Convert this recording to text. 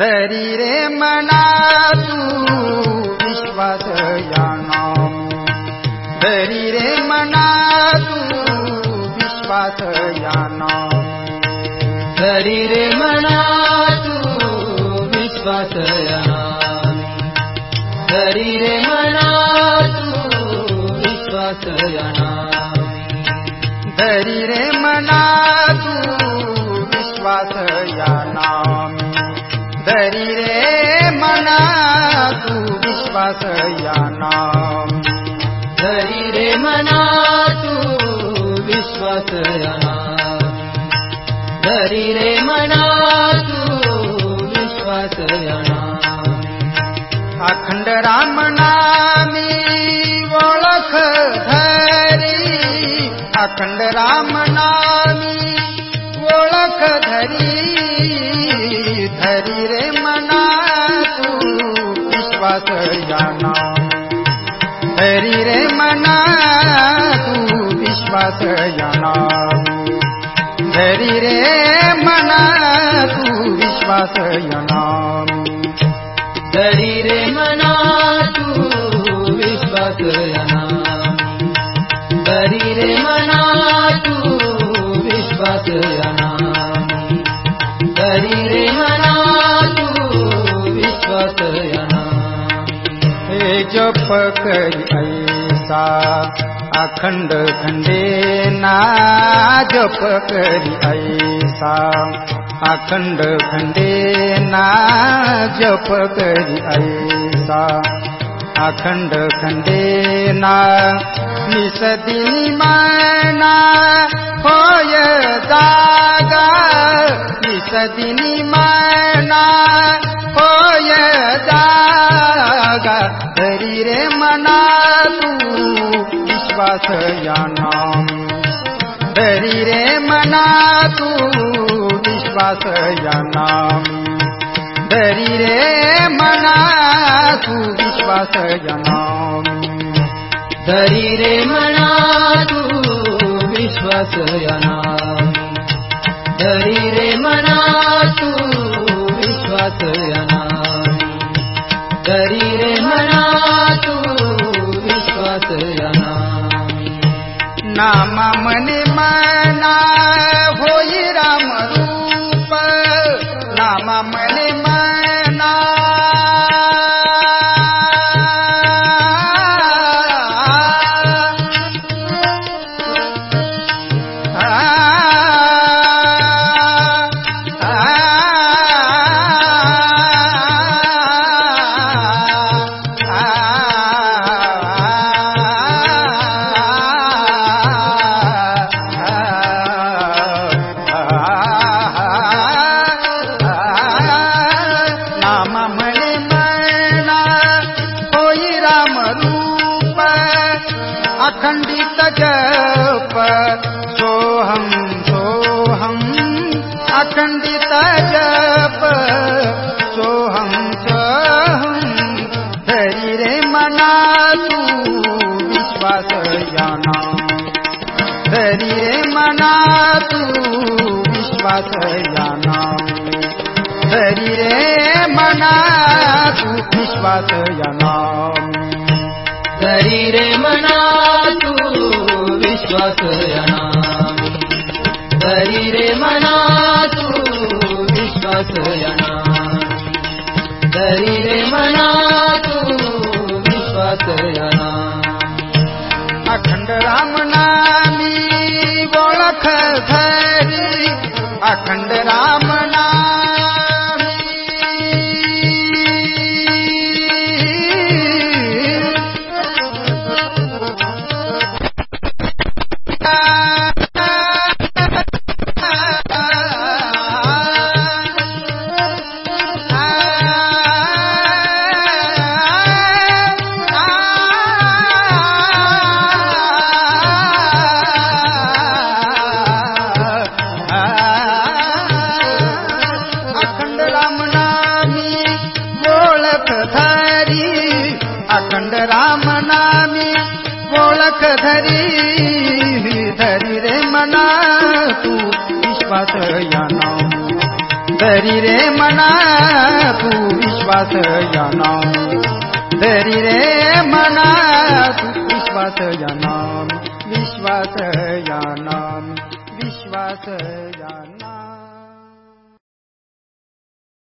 धरी रे मना तू विश्वास याना धरी रे मना तू विश्वास याना धरी रे मना तू विश्वास धरी रे मना तू विश्वास धरी रे मना विश्वास याना धरी रे मना तू विश्वास धरी रे मना तू विश्वास अखंड राम नामी ओळख धरी। अखंड राम नामी ओळख धरी। धरी रे याना धरी रे मना, तू विश्वास याना धरी रे मना, तू विश्वास याना धरी रे मना, तू विश्वास धरी रे मना, तू विश्वास धरी रे मना जप करी ऐसा अखंड खंडे ना जप करी ऐसा अखंड खंडे ना जप करी ऐसा अखंड खंडे ना निसदिनी माना होय जागा निसदिनी माना रे मना तू, विश्वास याना धरी रे मना तू, विश्वास याना धरी रे मना तू, विश्वास याना धरी रे मना तू, विश्वास याना धरी रे नामा मन मना हो राम अखंडित जप सोहम सोहम अखंडित जप सोहम सोहम धरी रे मना तू विश्वास याना धरी रे मना तू विश्वास जाना। धरी रे मना तू विश्वास याना धरी रे मना रे मना तू विश्वास रे मना अखंड राम नामी ओळख धरी धरी रे मना तू विश्वास याना धरी रे मना तू विश्वास यानामि धरी रे मना तू विश्वास यानामि विश्वास यानामि विश्वास यानामि